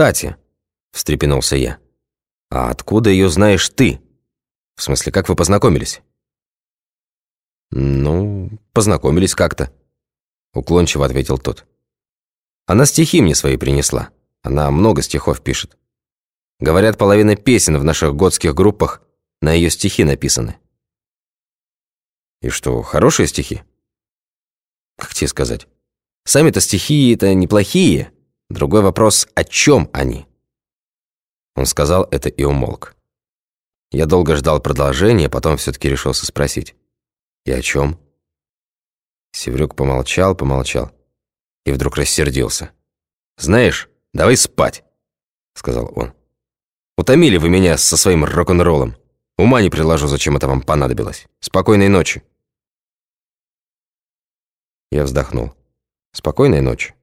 «Кстати», — встрепенулся я, — «а откуда ее знаешь ты? В смысле, как вы познакомились?» «Ну, познакомились как-то», — уклончиво ответил тот. «Она стихи мне свои принесла. Она много стихов пишет. Говорят, половина песен в наших готских группах на ее стихи написаны». «И что, хорошие стихи?» «Как тебе сказать? Сами-то стихи это неплохие. Другой вопрос, о чем они?» Он сказал это и умолк. Я долго ждал продолжения, потом все-таки решился спросить. «И о чем?» Севрюк помолчал, помолчал и вдруг рассердился. «Знаешь, давай спать», — сказал он. «Утомили вы меня со своим рок-н-роллом. Ума не приложу, зачем это вам понадобилось. Спокойной ночи». Я вздохнул. «Спокойной ночи».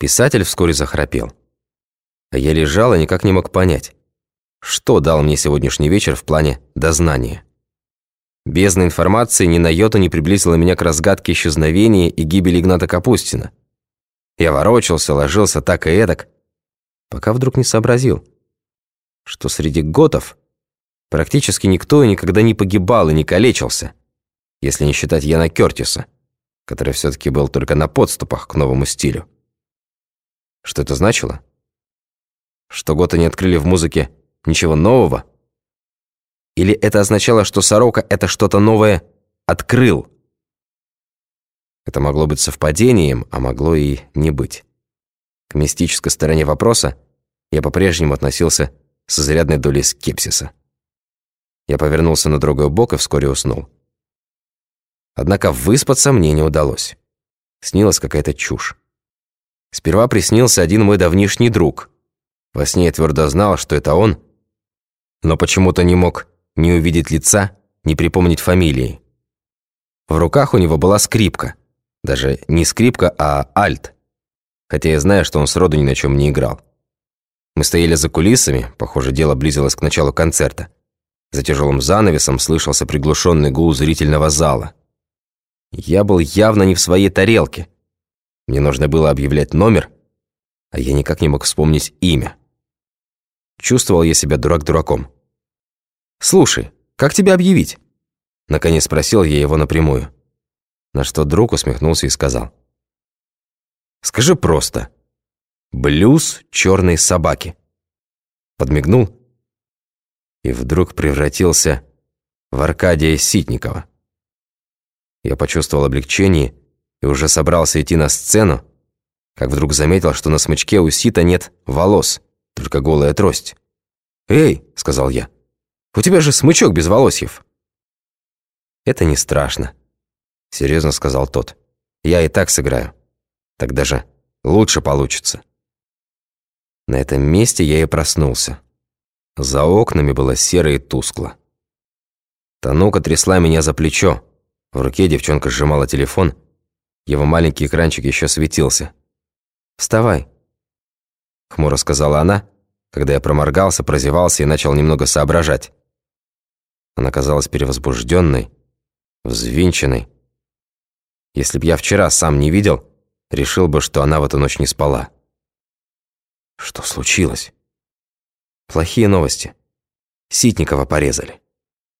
Писатель вскоре захрапел. А я лежал и никак не мог понять, что дал мне сегодняшний вечер в плане дознания. Бездна информации ни на йоту не приблизила меня к разгадке исчезновения и гибели Игната Капустина. Я ворочался, ложился так и эдак, пока вдруг не сообразил, что среди готов практически никто и никогда не погибал и не калечился, если не считать Яна Кёртиса, который все-таки был только на подступах к новому стилю. Что это значило? Что готы не открыли в музыке ничего нового? Или это означало, что Сорока это что-то новое открыл? Это могло быть совпадением, а могло и не быть. К мистической стороне вопроса я по-прежнему относился с изрядной долей скепсиса. Я повернулся на другой бок и вскоре уснул. Однако выспаться мне не удалось. Снилась какая-то чушь. Сперва приснился один мой давнишний друг. Во сне я твердо знал, что это он, но почему-то не мог ни увидеть лица, ни припомнить фамилии. В руках у него была скрипка. Даже не скрипка, а альт. Хотя я знаю, что он сроду ни на чем не играл. Мы стояли за кулисами, похоже, дело близилось к началу концерта. За тяжелым занавесом слышался приглушенный гул зрительного зала. Я был явно не в своей тарелке – мне нужно было объявлять номер, а я никак не мог вспомнить имя. Чувствовал я себя дурак дураком. «Слушай, как тебя объявить?» Наконец спросил я его напрямую. На что друг усмехнулся и сказал. «Скажи просто. Блюз черной собаки». Подмигнул и вдруг превратился в Аркадия Ситникова. Я почувствовал облегчение и уже собрался идти на сцену, как вдруг заметил, что на смычке у Сита нет волос, только голая трость. «Эй!» — сказал я. «У тебя же смычок без волосьев!» «Это не страшно», — серьезно сказал тот. «Я и так сыграю. Так даже лучше получится». На этом месте я и проснулся. За окнами было серо и тускло. Танука трясла меня за плечо. В руке девчонка сжимала телефон — его маленький экранчик еще светился. «Вставай», — хмуро сказала она, когда я проморгался, прозевался и начал немного соображать. Она казалась перевозбужденной, взвинченной. Если б я вчера сам не видел, решил бы, что она в эту ночь не спала. Что случилось? Плохие новости. Ситникова порезали.